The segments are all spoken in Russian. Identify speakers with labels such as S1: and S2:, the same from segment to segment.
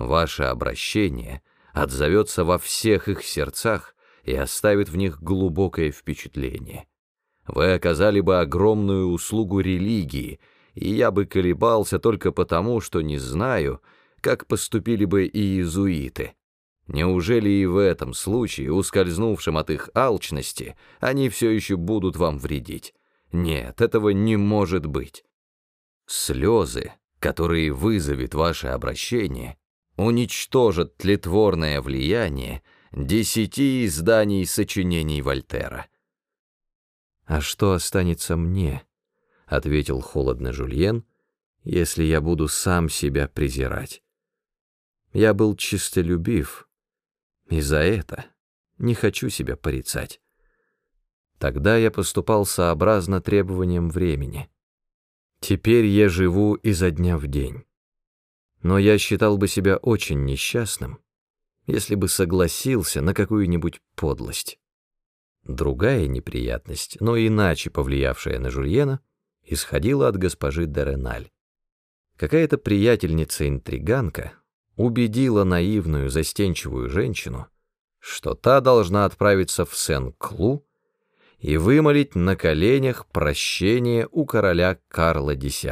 S1: Ваше обращение отзовется во всех их сердцах и оставит в них глубокое впечатление. Вы оказали бы огромную услугу религии, и я бы колебался только потому, что не знаю, как поступили бы и иезуиты. Неужели и в этом случае, ускользнувшим от их алчности, они все еще будут вам вредить? Нет, этого не может быть. Слезы, которые вызовет ваше обращение, уничтожат тлетворное влияние десяти изданий сочинений Вольтера.
S2: «А что останется мне?» — ответил холодно Жульен, «если я буду сам себя презирать. Я был чистолюбив, и за это не хочу себя порицать. Тогда я поступал сообразно требованиям времени. Теперь я живу изо дня в день. Но я считал бы себя очень несчастным, если бы согласился на какую-нибудь подлость. Другая неприятность, но иначе повлиявшая на Жульена, исходила от госпожи Дереналь. Какая-то приятельница-интриганка убедила наивную, застенчивую женщину, что та должна отправиться в Сен-Клу и вымолить на коленях прощение у короля Карла X.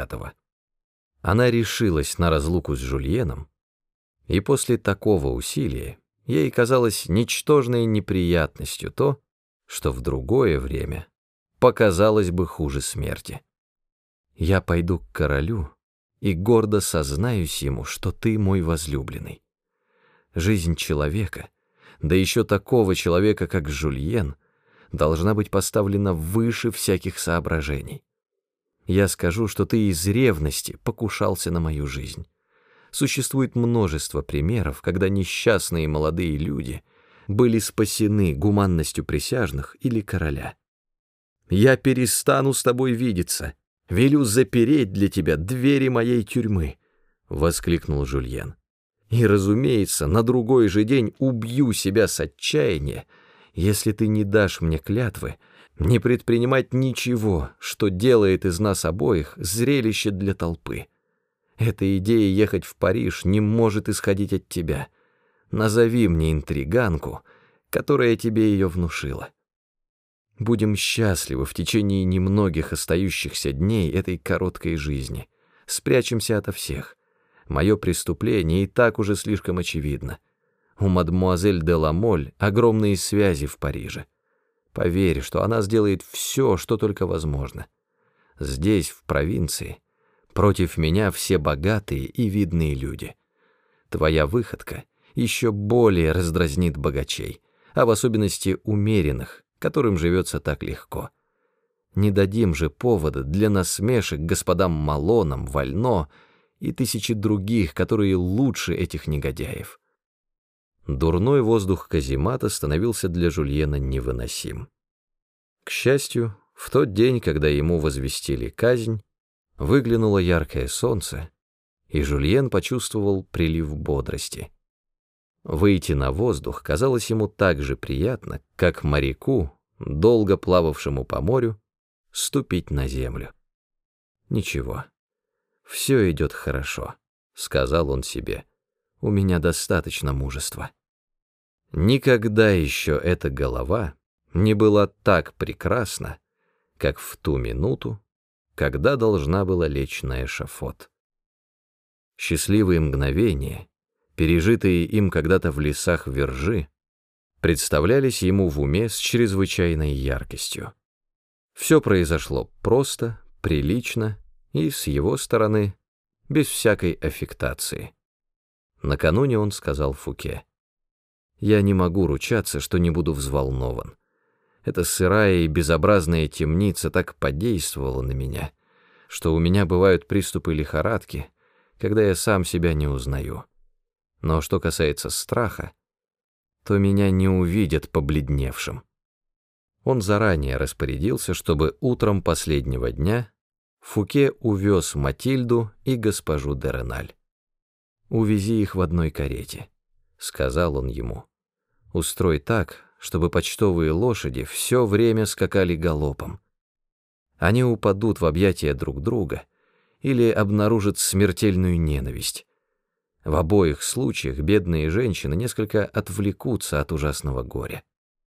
S2: Она решилась на разлуку с Жульеном, и после такого усилия ей казалось ничтожной неприятностью то, что в другое время показалось бы хуже смерти. «Я пойду к королю», и гордо сознаюсь ему, что ты мой возлюбленный. Жизнь человека, да еще такого человека, как Жульен, должна быть поставлена выше всяких соображений. Я скажу, что ты из ревности покушался на мою жизнь. Существует множество примеров, когда несчастные молодые люди были спасены гуманностью присяжных или короля. Я перестану с тобой видеться, велю запереть для тебя двери моей тюрьмы», — воскликнул Жульен. «И, разумеется, на другой же день убью себя с отчаяния, если ты не дашь мне клятвы не предпринимать ничего, что делает из нас обоих зрелище для толпы. Эта идея ехать в Париж не может исходить от тебя. Назови мне интриганку, которая тебе ее внушила». Будем счастливы в течение немногих остающихся дней этой короткой жизни. Спрячемся ото всех. Мое преступление и так уже слишком очевидно. У мадмуазель де Ламоль огромные связи в Париже. Поверь, что она сделает все, что только возможно. Здесь, в провинции, против меня все богатые и видные люди. Твоя выходка еще более раздразнит богачей, а в особенности умеренных, которым живется так легко. Не дадим же повода для насмешек господам Малонам, Вально и тысячи других, которые лучше этих негодяев. Дурной воздух каземата становился для Жульена невыносим. К счастью, в тот день, когда ему возвестили казнь, выглянуло яркое солнце, и Жульен почувствовал прилив бодрости. Выйти на воздух казалось ему так же приятно, как моряку, долго плававшему по морю, ступить на землю. Ничего, все идет хорошо, сказал он себе. У меня достаточно мужества. Никогда еще эта голова не была так прекрасна, как в ту минуту, когда должна была лечь на эшафот. Счастливые мгновения, пережитые им когда-то в лесах Вержи, представлялись ему в уме с чрезвычайной яркостью. Все произошло просто, прилично и, с его стороны, без всякой аффектации. Накануне он сказал Фуке, «Я не могу ручаться, что не буду взволнован. Эта сырая и безобразная темница так подействовала на меня, что у меня бывают приступы лихорадки, когда я сам себя не узнаю. Но что касается страха, то меня не увидят побледневшим. Он заранее распорядился, чтобы утром последнего дня Фуке увез Матильду и госпожу Дереналь. «Увези их в одной карете», — сказал он ему. «Устрой так, чтобы почтовые лошади все время скакали галопом. Они упадут в объятия друг друга или обнаружат смертельную ненависть. В обоих случаях бедные женщины несколько отвлекутся от ужасного горя.